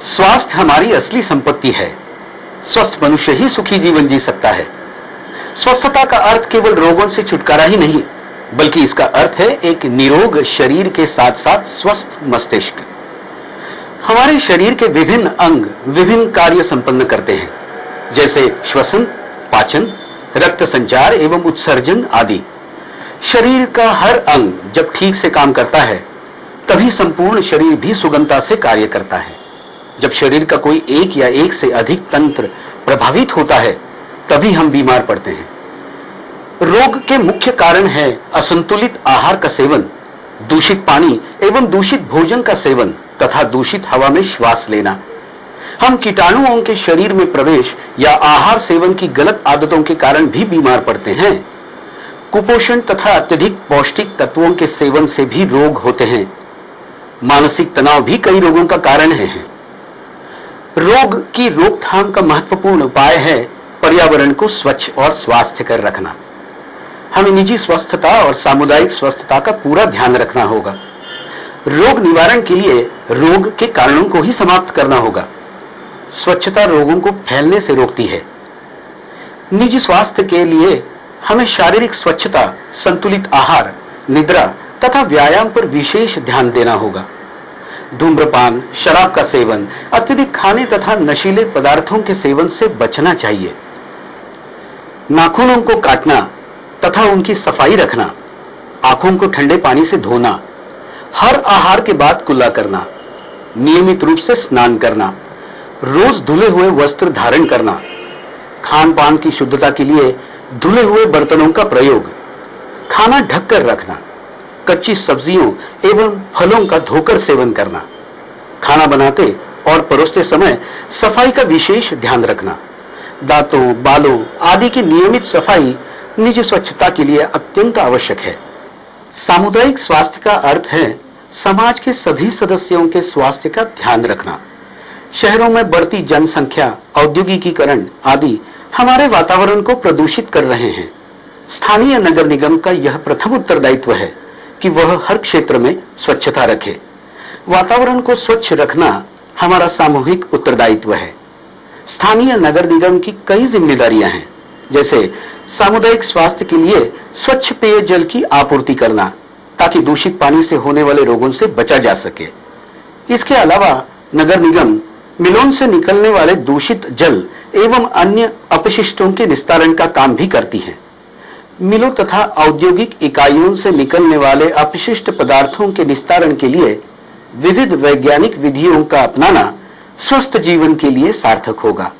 स्वास्थ्य हमारी असली संपत्ति है। स्वस्थ मनुष्य ही सुखी जीवन जी सकता है। स्वस्थता का अर्थ केवल रोगों से छुटकारा ही नहीं, बल्कि इसका अर्थ है एक निरोग शरीर के साथ साथ स्वस्थ मस्तिष्क। हमारे शरीर के विभिन्न अंग विभिन्न कार्य संपन्न करते हैं, जैसे श्वसन, पाचन, रक्त संचार एवं उत्सर्जन आदि। शरीर का हर अंग जब ठीक से काम करता है, तभी संपूर्ण शरीर भी सुगमता से कार्य करता है। जब शरीर का कोई एक या एक से अधिक तंत्र प्रभावित होता है, तभी हम बीमार पड़ते हैं। रोग के मुख्य कारण है असंतुलित आहार का सेवन, दूषित पानी एवं दूषित भोजन का सेवन तथा दूषित हवा में श्वास लेना। हम कीटाणुओं के शरीर में प्रवेश या आहार सेवन की गलत आदतों के कारण भी बीमार पड़ते हैं। कुपोषण तथा अत्यधिक पौष्टिक तत्वों के सेवन से भी रोग होते हैं। मानसिक तनाव भी कई रोगों का कारण है। रोग की रोकथाम का महत्वपूर्ण उपाय है पर्यावरण को स्वच्छ और स्वास्थ्य कर रखना। हमें निजी स्वस्थता और सामुदायिक स्वस्थता का पूरा ध्यान रखना होगा। रोग निवारण के लिए रोग के कारणों को ही समाप्त करना होगा। स्वच्छता रोगों को फैलने से रोकती है। निजी स्वास्थ्य के लिए हमें शारीरिक स्वच्छता, संतुलित आहार, निद्रा तथा व्यायाम पर विशेष ध्यान देना होगा। धूम्रपान, शराब का सेवन, अत्यधिक खाने तथा नशीले पदार्थों के सेवन से बचना चाहिए। नाखूनों को काटना तथा उनकी सफ़ाई रखना, आँखों को ठंडे पानी से धोना, हर आहार के बाद कुल्ला करना, नियमित रूप से स्नान करना, रोज धुले हुए वस्त्र धारण करना खान पान की शुद्धता के लिए धुले हुए बर्तनों का प्रयोग, खाना ढककर रखना। कच्ची सब्जियों एवं फलों का धोकर सेवन करना, खाना बनाते और परोसते समय सफ़ाई का विशेष ध्यान रखना, दांतों, बालों आदि की नियमित सफ़ाई निजी स्वच्छता के लिए अत्यंत आवश्यक है। सामुदायिक स्वास्थ्य का अर्थ है समाज के सभी सदस्यों के स्वास्थ्य का ध्यान रखना। शहरों में बढ़ती जनसंख्या, औद्योगिकीकरण आदि हमारे वातावरण को प्रदूषित कर रहे हैं। स्थानीय नगर निगम का यह प्रथम उत्तरदायित्व है। कि वह हर क्षेत्र में स्वच्छता रखे। वातावरण को स्वच्छ रखना हमारा सामूहिक उत्तरदायित्व है। स्थानीय नगर निगम की कई जिम्मेदारियाँ हैं, जैसे सामुदायिक स्वास्थ्य के लिए स्वच्छ पेयजल की आपूर्ति करना, ताकि दूषित पानी से होने वाले रोगों से बचा जा सके। इसके अलावा नगर निगम मिलों से निकलने वाले दूषित जल एवं अन्य अपशिष्टों के निस्तारण का काम भी करती है। मिलों तथा औद्योगिक इकाइयों से निकलने वाले अपशिष्ट पदार्थों के निस्तारण के लिए विविध वैज्ञानिक विधियों का अपनाना स्वस्थ जीवन के लिए सार्थक होगा।